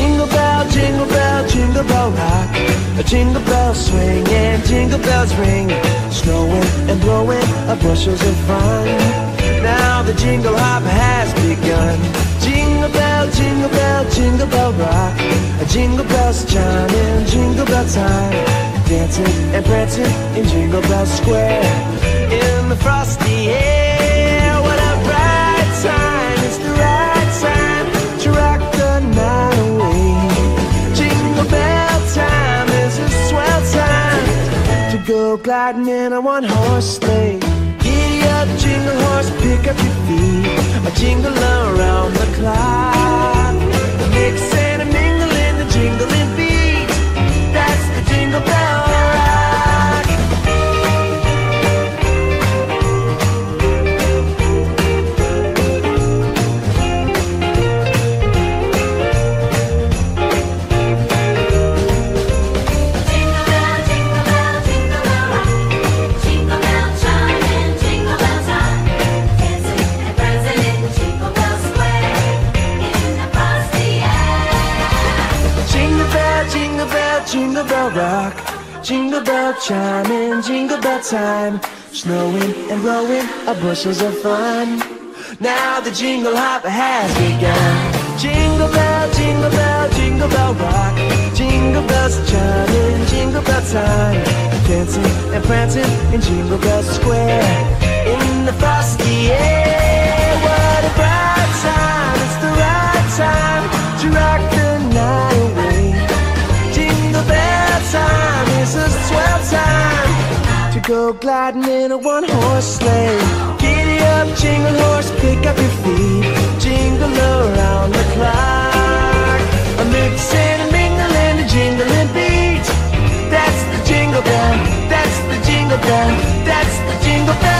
Jingle bell, jingle bell, jingle bell rock. A jingle bell swing and jingle bells ring. Snowing and blowing are bushels of fun. Now the jingle hop has begun. Jingle bell, jingle bell, jingle bell rock. A jingle bells chime in jingle bell time. Dancing and prancing in Jingle Bell Square. In the frosty air. Go gliding in a one-horse sleigh. Giddy up, jingle horse, pick up your feet. Jingle bell, rock. Jingle bell chiming, jingle bell time. Snowing and blowing a bushels of fun. Now the jingle hop has begun. Jingle bell, jingle bell, jingle bell rock. Jingle bells chiming, jingle bell time. Dancing and prancing in Jingle Bell go gliding in a one horse sleigh. Giddy up, jingle horse, pick up your feet. Jingle around the clock. A mix and a mingle and a jingling beat. That's the jingle bell, that's the jingle bell, that's the jingle bell.